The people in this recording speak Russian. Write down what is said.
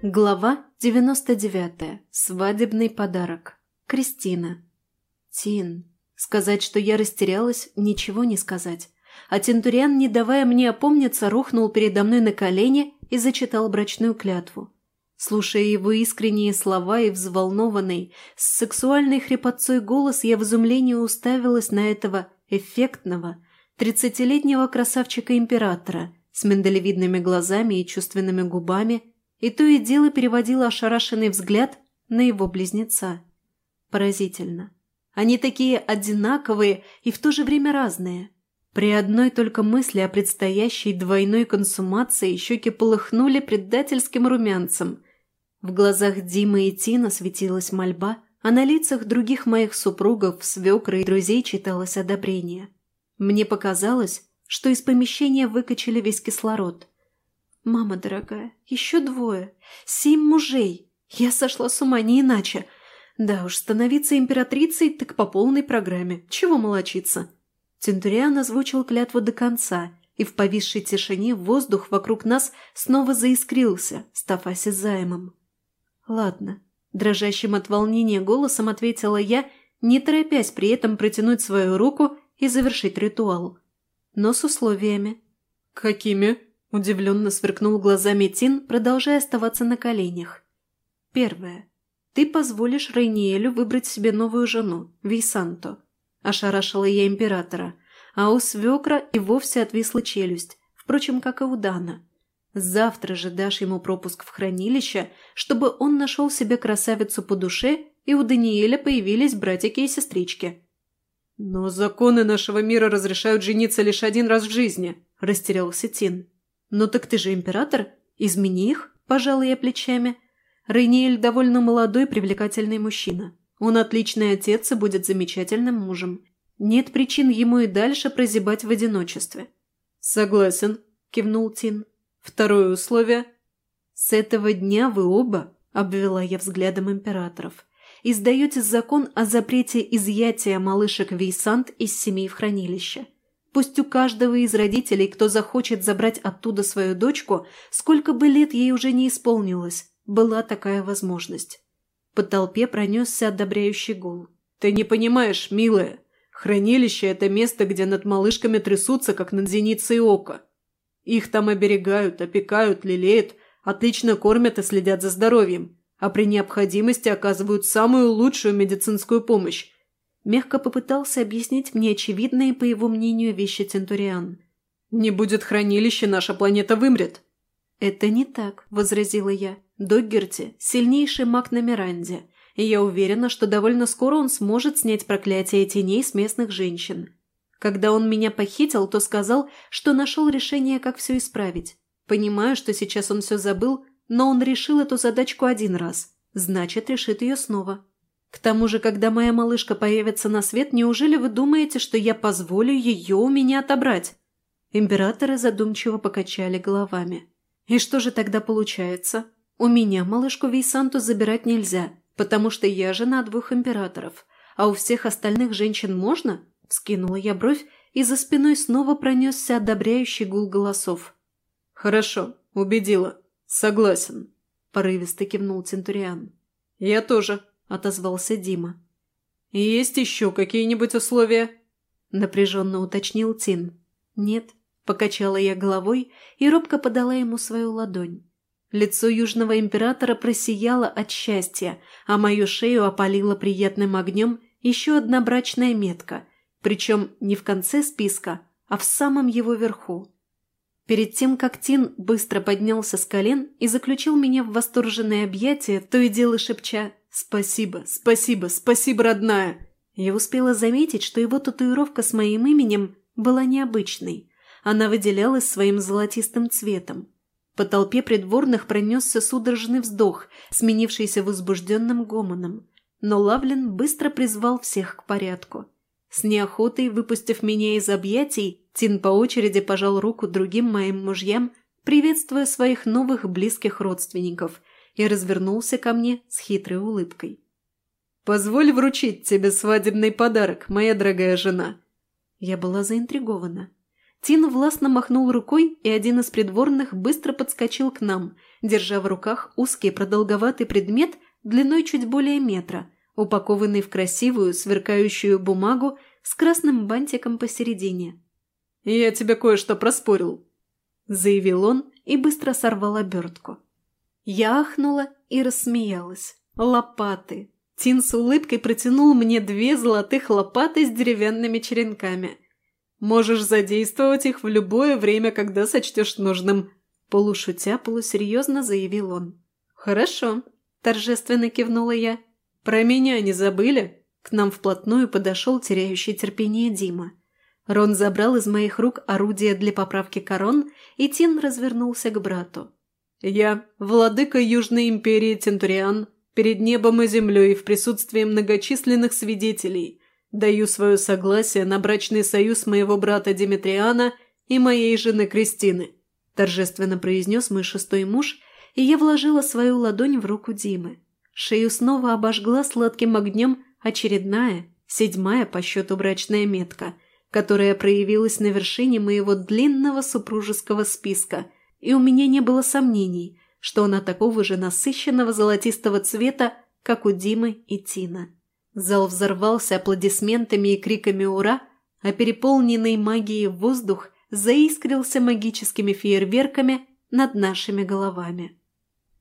Глава 99. Свадебный подарок. Кристина. Тин. Сказать, что я растерялась, ничего не сказать. А Тентуриан, не давая мне опомниться, рухнул передо мной на колени и зачитал брачную клятву. Слушая его искренние слова и взволнованный, с сексуальной хрипотцой голос, я в изумлении уставилась на этого эффектного, тридцатилетнего красавчика-императора с миндалевидными глазами и чувственными губами – и то и дело переводила ошарашенный взгляд на его близнеца. Поразительно. Они такие одинаковые и в то же время разные. При одной только мысли о предстоящей двойной консумации щеки полыхнули предательским румянцем. В глазах Димы и Тина светилась мольба, а на лицах других моих супругов, свекра и друзей читалось одобрение. Мне показалось, что из помещения выкачали весь кислород – «Мама дорогая, еще двое. Семь мужей. Я сошла с ума не иначе. Да уж, становиться императрицей так по полной программе. Чего молочиться?» Центуриан озвучил клятву до конца, и в повисшей тишине воздух вокруг нас снова заискрился, став осязаемым. «Ладно», – дрожащим от волнения голосом ответила я, не торопясь при этом протянуть свою руку и завершить ритуал. Но с условиями. «Какими?» Удивленно сверкнул глазами Тин, продолжая оставаться на коленях. «Первое. Ты позволишь Рейниэлю выбрать себе новую жену, Вейсанто». Ошарашила я императора, а у свекра и вовсе отвисла челюсть, впрочем, как и у Дана. «Завтра же дашь ему пропуск в хранилище, чтобы он нашел себе красавицу по душе, и у Даниэля появились братики и сестрички». «Но законы нашего мира разрешают жениться лишь один раз в жизни», – растерялся Тин. «Ну так ты же император? Измени их», – пожала я плечами. Рейниэль довольно молодой, привлекательный мужчина. Он отличный отец и будет замечательным мужем. Нет причин ему и дальше прозябать в одиночестве. «Согласен», – кивнул Тин. «Второе условие?» «С этого дня вы оба», – обвела я взглядом императоров, – «издаете закон о запрете изъятия малышек Вейсант из семей в хранилище. Пусть у каждого из родителей, кто захочет забрать оттуда свою дочку, сколько бы лет ей уже не исполнилось, была такая возможность. По толпе пронесся одобряющий гул. «Ты не понимаешь, милая, хранилище – это место, где над малышками трясутся, как над зеницей ока. Их там оберегают, опекают, лелеют, отлично кормят и следят за здоровьем, а при необходимости оказывают самую лучшую медицинскую помощь, Мягко попытался объяснить мне очевидные, по его мнению, вещи Центуриан. «Не будет хранилища, наша планета вымрет». «Это не так», – возразила я. «Доггерти – сильнейший маг на Миранде, и я уверена, что довольно скоро он сможет снять проклятие теней с местных женщин. Когда он меня похитил, то сказал, что нашел решение, как все исправить. Понимаю, что сейчас он все забыл, но он решил эту задачку один раз, значит, решит ее снова. К тому же, когда моя малышка появится на свет, неужели вы думаете, что я позволю ее у меня отобрать?» Императоры задумчиво покачали головами. «И что же тогда получается? У меня малышку Вейсанту забирать нельзя, потому что я жена двух императоров, а у всех остальных женщин можно?» Вскинула я бровь, и за спиной снова пронесся одобряющий гул голосов. «Хорошо, убедила. Согласен», – порывисто кивнул Центуриан. «Я тоже», – отозвался Дима. «Есть еще какие-нибудь условия?» – напряженно уточнил Тин. «Нет», – покачала я головой и робко подала ему свою ладонь. Лицо южного императора просияло от счастья, а мою шею опалила приятным огнем еще одна брачная метка, причем не в конце списка, а в самом его верху. Перед тем, как Тин быстро поднялся с колен и заключил меня в восторженное объятие, то и дело шепча «Спасибо, спасибо, спасибо, родная!» Я успела заметить, что его татуировка с моим именем была необычной. Она выделялась своим золотистым цветом. По толпе придворных пронесся судорожный вздох, сменившийся возбужденным гомоном. Но Лавлин быстро призвал всех к порядку. С неохотой, выпустив меня из объятий, Тин по очереди пожал руку другим моим мужьям, приветствуя своих новых близких родственников – и развернулся ко мне с хитрой улыбкой. «Позволь вручить тебе свадебный подарок, моя дорогая жена». Я была заинтригована. Тин властно махнул рукой, и один из придворных быстро подскочил к нам, держа в руках узкий продолговатый предмет длиной чуть более метра, упакованный в красивую сверкающую бумагу с красным бантиком посередине. «Я тебе кое-что проспорил», – заявил он и быстро сорвал обертку. Я ахнула и рассмеялась. «Лопаты!» Тин с улыбкой протянул мне две золотых лопаты с деревянными черенками. «Можешь задействовать их в любое время, когда сочтешь нужным», – полушутя, полусерьезно заявил он. «Хорошо», – торжественно кивнула я. «Про меня не забыли?» К нам вплотную подошел теряющий терпение Дима. Рон забрал из моих рук орудие для поправки корон, и Тин развернулся к брату. «Я, владыка Южной империи Тентуриан, перед небом и землей в присутствии многочисленных свидетелей, даю свое согласие на брачный союз моего брата Димитриана и моей жены Кристины», торжественно произнес мой шестой муж, и я вложила свою ладонь в руку Димы. Шею снова обожгла сладким огнем очередная, седьмая по счету брачная метка, которая проявилась на вершине моего длинного супружеского списка, и у меня не было сомнений, что она такого же насыщенного золотистого цвета, как у Димы и Тина. Зал взорвался аплодисментами и криками «Ура!», а переполненный магией воздух заискрился магическими фейерверками над нашими головами.